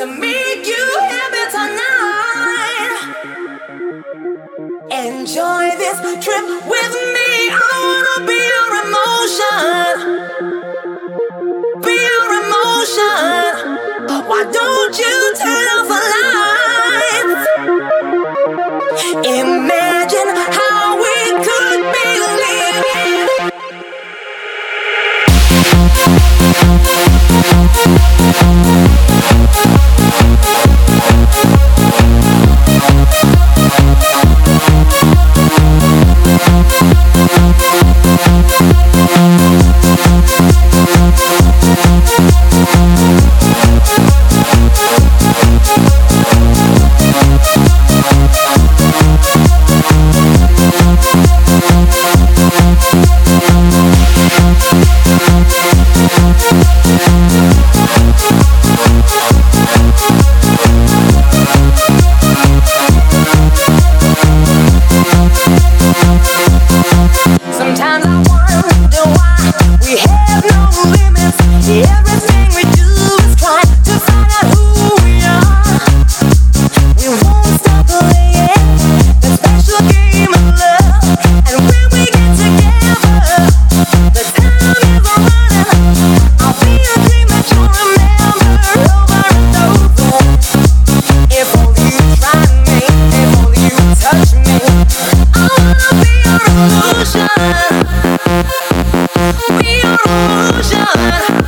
to make you happy tonight. Enjoy this trip with me. I wanna be your emotion. Be your emotion. Why don't you turn off the lights? In on.